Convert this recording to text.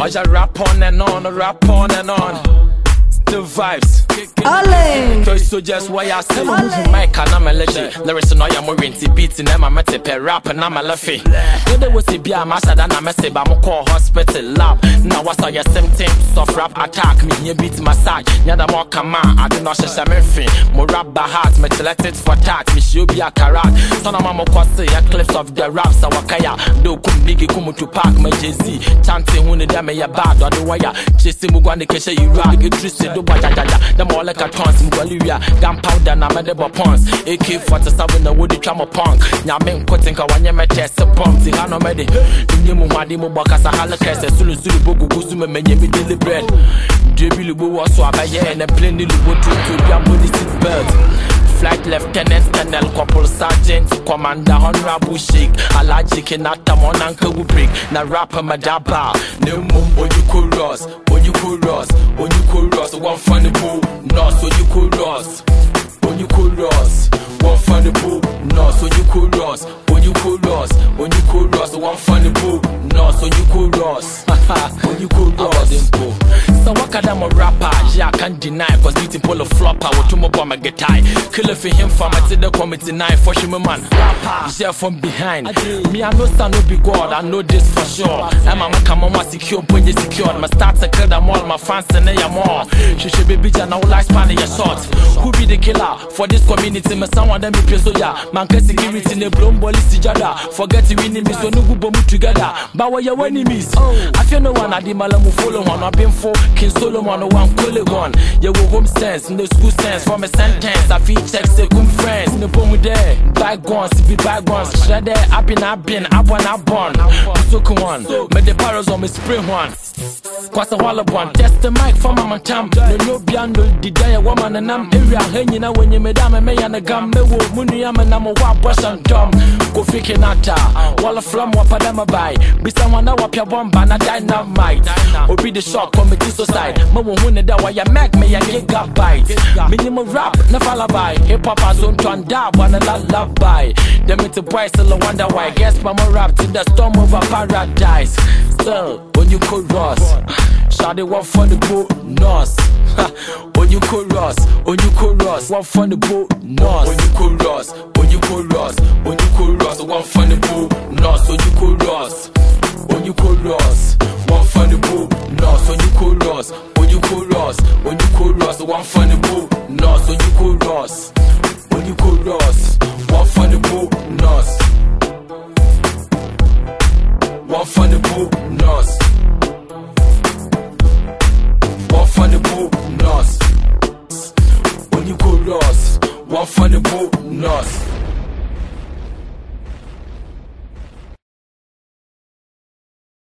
I just rap on and on, rap on and on. Still vibes. Ole. Toy so just why I say Mike and I'm a legend. Lyrics no ya more into beats and I'm a tepe rap and I'm a laffy. When there was a beer master than I'm a say but I'm call hospital lab. Now what's all your symptoms of rap attack me you beat massage. Nyada more come on, I do not share me fin. More rap by heart, me selected for tax. Me should be a karat. Son of mama kwasi ya clips of the rap sa wakaya. Do kum bigi kumu to park me Jay-Z. Chanting huni da me ya bad or the wire. Chase mu gwani keshe you rap. Idris do bajajaja. Them all like a tons mgwaluya. Gunpowder na me debo pons. AK-47 na woody trama punk. Nyame nkote nka wanye me test pump. Ti hano me de. Nye mu hwade mu bakasa hala kese. Sulu sulu bogu gusu me menye mi daily bread. Debi lubo waso abaye. Ne plane lubo tutu. Bia body seat belt. Flight Lieutenant Colonel Corporal Sergeant Commander Honorable Sheikh Alaji Kenata Monanka break Na rapper Madaba Ne mum Oyuko Ross Oyuko Ross Oyuko Ross One funny boo Nos Oyuko Ross One funny boo Nos Ross Oyuko Ross One funny boo Nos Oyuko Ross So what kind of a rapper? Yeah, I can't deny Cause beating pull a flopper. What to my bomb a get high Kill for him from I the committee nine For him man Rapper. Yeah from behind. Me I know stand no be God I know this for sure. I'm a come on secure when you secure. My start to kill them all My fans and they are more. She should be bitch and I will like span your shot Who be the killer for this community? Me someone them be so yeah Man can security ne boli si jada. Forget to me so no go bomu together. But what your enemies? Oh. I feel no one I di malamu follow one. I've been for King Solomon no one cool one. You go home sense no school sense for me sentence. I feel check say come friends. No bomu there Bygones be bygones Shred there I been I been I born I born So come on Me the paros on me spray one. Kwasa one Test the mic for my tam. No no biando di daya woman and I'm area Henyi na wenye me dame me yana gam Me wo munu ya me na mo wa brush and dumb Go fike nata. Wala flam wapa dama bay Bisa wana wapya bomba na dynamite. Obi the shock committee society. Me wo hune da wa ya mag me ya gigabyte. Minimum rap na falabai. Hip hop as on to and dab wana la lullaby. Them into boys still wonder why. Guess mama rap to the storm over paradise. Still when you could Ross Shawty one for the boat Nos When you could Ross When you could Ross One for the boat Nos When you could Ross When you could Ross When you could The boat Nos When you could Ross When you could Ross One the boat Nos When you could Ross When you could Ross When you could Ross One the boat Nos When you could Ross When you could Ross One for the boat